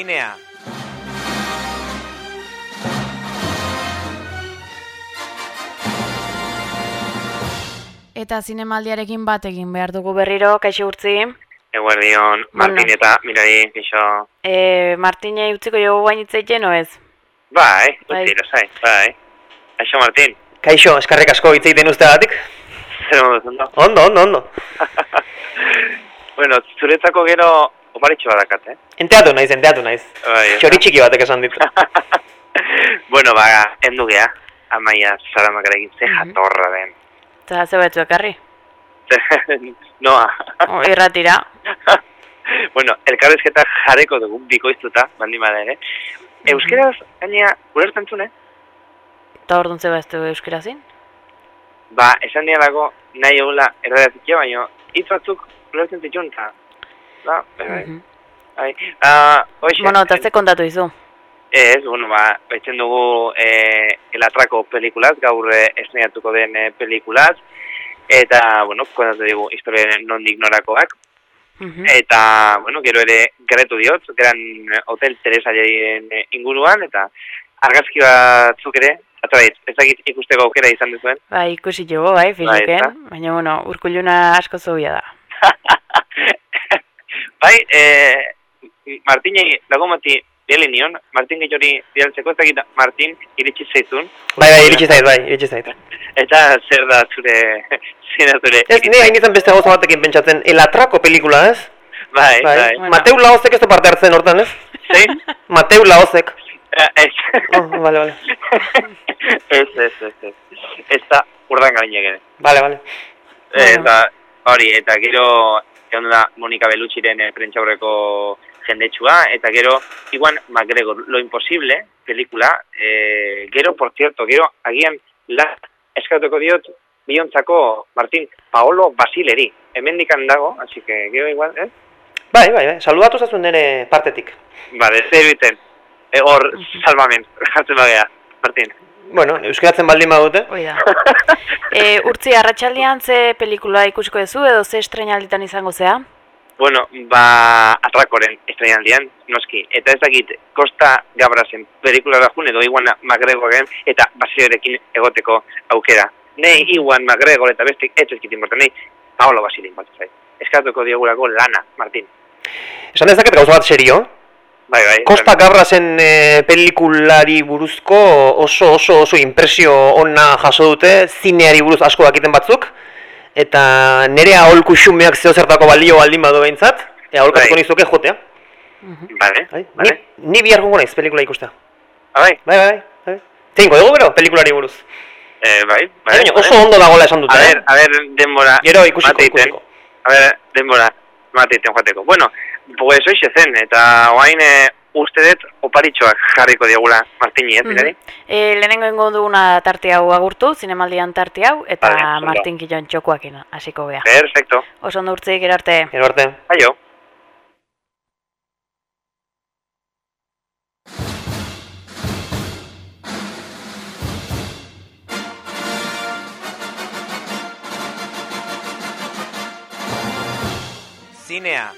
Zinea. Eta zinemaldiarekin bat egin behar dugu berriro, kaixo urtzi. Eguerdion, Martin Bueno. eta Mirari, kixo... E, Martinei utziko jogu bain itzaiten, no ez? Bai, Bai. utzi, lasai, bai. Aixo, Martin, Kaixo, eskarrik asko hitz egiten usteagatik. zer modu zondo? Ondo, ondo, ondo. bueno, zuretzako gero oparitxo badakat, eh? Enteatu naiz, enteatu naiz. Bai, ez da? Txori txiki batek esan dit. bueno, ba, endu gea, amaia zaramak egin ze jatorra den. Eta ze batzu ekarri. Noa. O, irratira. bueno, elkarrezketa jareko dugu bikoiztuta, baldin bada ere. Euskeraz, gainea, ulertzen zune? Eta orduan ze baztu euskerazin? Ba, esan dialako nahi egula erradazikia, baina hitz batzuk ulertzen zituen, eta... Ba, bai, bai. Hoxe, Bueno, eta ze kontatu izu? Ez, bueno, ba, baitzen dugu eh, El Atrako pelikulaz, gaur eh, esneatuko den eh, pelikulaz, eta, bueno, kontatu digu historia nondik norakoak, eta, bueno, gero ere gerretu diot, geran eh, hotel Teresa jaien eh, inguruan, eta argazki batzuk ere, atzabait, ez dakit ikusteko aukera izan duzuen, Bai, ikusi jogo, bai, Bai, ezta? Facebooken. Baina, bueno, urkuluna asko zubia da. bai, eh, Martinei lagomati biheli nion, Martin gehiori bidaltzeko, ez dakit Martin iritsi zaizun, Bai, bai, iritsi zait, bai, iritsi zait. eta zer da zure, zer da zure, Ez, ni hain izan beste gauza batekin pentsatzen, El Atrako pelikula, ez? bai, Bai. bai, Bueno. Mateu Laozek ez du parte hartzen hortan, ez? zein? Mateu Laozek. Eh, Ez. Oh, vale, vale. Ez, ez, ez, ez. Ez da urdan garinek ere. Vale, vale. Eta, hori, eta gero, egon da Monika Belutxiren eh, prentxaurreko jendetsua, eta gero, iguan McGregor, Lo Imposible, pelikula, eh, gero, por cierto, gero, agian, la, eskatuko diot, biontzako, Martin, Paolo Basileri, hemendikan dago, así que, gero igual, eh? Bai, bai, bai, saludatu zazun nire partetik. Vale, zer biten, e, hor, salvamen, jartzen bagea, Martin. Bueno, euskaratzen baldin badute. Hoi da. E, urtzi, arratsaldean ze pelikula ikusiko duzu edo ze estrenalditan izango zea? Bueno, ba, atrakoren estrenaldian, noski. Eta ez dakit, Costa Gabrasen pelikulara jun edo Iwan McGregoren eta Basilerekin egoteko aukera. Nei Iwan McGregor eta bestik ez ezkit importa, nei Paolo Basile importa zait. Eskatuko diogurako lana, Martin. Esan dezaket gauza bat serio. Bai, bai. Costa Gabrasen e, pelikulari buruzko oso oso oso impresio ona jaso dute, zineari buruz asko dakiten batzuk, eta nire aholku xumeak zeo zertako balio baldin badu behintzat, e, aholkatuko Bai. nizuke jotea. Vale, Bai? vale. Ni, ni bihar gongo naiz pelikula ikustea. Ah, bai, Bai, bai, bai. Zeinko, dugu gero, pelikulari buruz. eh, bai, bai. Baina bai. oso ondo dagoela esan dute, A eh? ver, a ver, denbora. Gero ikusiko, ikusiko. A ver, denbora. Mate iten joateko. Bueno, pues hoxe zen, eta oain eh, uste dut oparitxoak jarriko diogula Martini, ez, mirari? E, lehenengo ingo duguna tarte hau agurtu, zinemaldian tarte hau, eta Vale. Martin Killon txokoakin hasiko gea. Perfecto. Oso ondo urtzi, gero arte. Gero arte. Aio. Cinea.